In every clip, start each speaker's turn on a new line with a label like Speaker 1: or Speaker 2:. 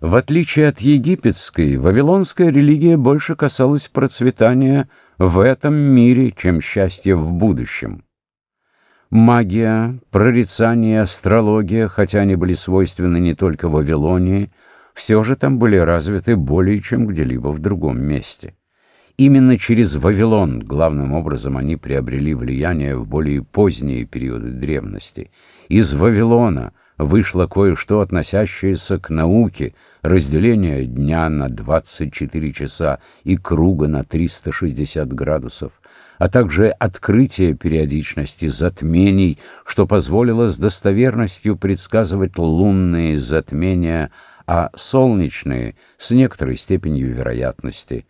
Speaker 1: В отличие от египетской, вавилонская религия больше касалась процветания в этом мире, чем счастья в будущем. Магия, прорицание, астрология, хотя они были свойственны не только Вавилонии, все же там были развиты более чем где-либо в другом месте. Именно через Вавилон главным образом они приобрели влияние в более поздние периоды древности. Из Вавилона вышло кое-что, относящееся к науке, разделение дня на 24 часа и круга на 360 градусов, а также открытие периодичности затмений, что позволило с достоверностью предсказывать лунные затмения, а солнечные — с некоторой степенью вероятности.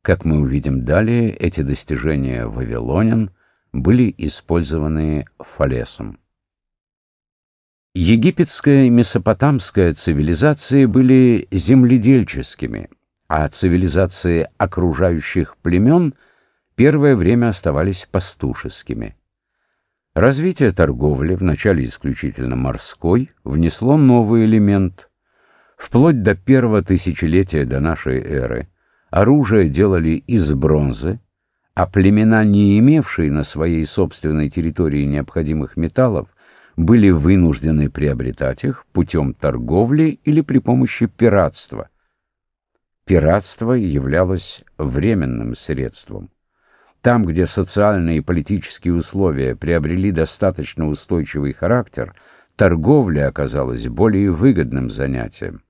Speaker 1: Как мы увидим далее, эти достижения вавилонян были использованы Фалесом. Египетская и месопотамская цивилизации были земледельческими, а цивилизации окружающих племен первое время оставались пастушескими. Развитие торговли, вначале исключительно морской, внесло новый элемент. Вплоть до первого тысячелетия до нашей эры оружие делали из бронзы, а племена, не имевшие на своей собственной территории необходимых металлов, были вынуждены приобретать их путем торговли или при помощи пиратства. Пиратство являлось временным средством. Там, где социальные и политические условия приобрели достаточно устойчивый характер, торговля оказалась более выгодным занятием.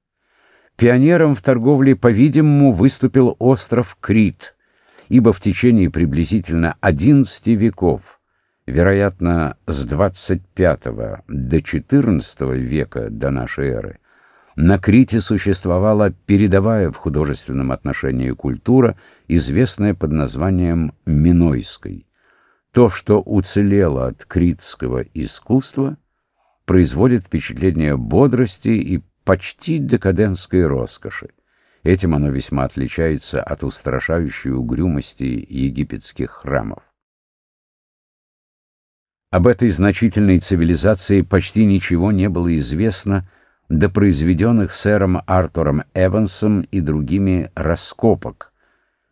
Speaker 1: Пионером в торговле, по-видимому, выступил остров Крит, ибо в течение приблизительно 11 веков вероятно, с 25 до 14 века до нашей эры, на Крите существовала передовая в художественном отношении культура, известная под названием Минойской. То, что уцелело от критского искусства, производит впечатление бодрости и почти декадентской роскоши. Этим оно весьма отличается от устрашающей угрюмости египетских храмов. Об этой значительной цивилизации почти ничего не было известно до произведенных сэром Артуром Эвансом и другими раскопок.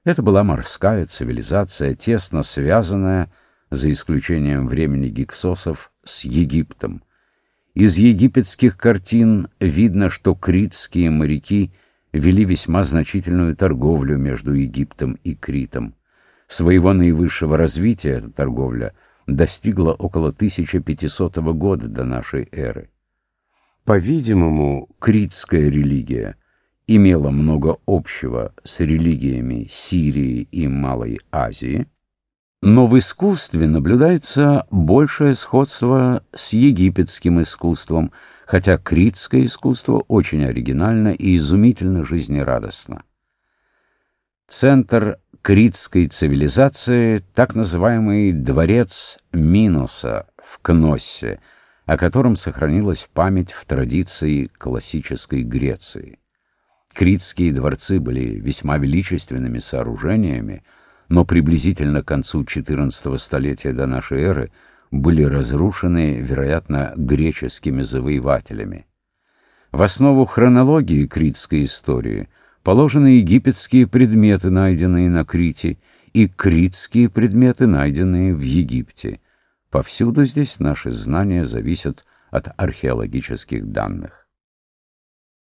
Speaker 1: Это была морская цивилизация, тесно связанная, за исключением времени гиксосов, с Египтом. Из египетских картин видно, что критские моряки вели весьма значительную торговлю между Египтом и Критом. Своего наивысшего развития эта торговля – достигла около 1500 года до нашей эры. По-видимому, критская религия имела много общего с религиями Сирии и Малой Азии, но в искусстве наблюдается большее сходство с египетским искусством, хотя критское искусство очень оригинально и изумительно жизнерадостно. Центр критской цивилизации так называемый дворец Миноса в Кноссе, о котором сохранилась память в традиции классической Греции. Критские дворцы были весьма величественными сооружениями, но приблизительно к концу XIV столетия до нашей эры были разрушены, вероятно, греческими завоевателями. В основу хронологии критской истории – положены египетские предметы, найденные на Крите, и критские предметы, найденные в Египте. Повсюду здесь наши знания зависят от археологических данных.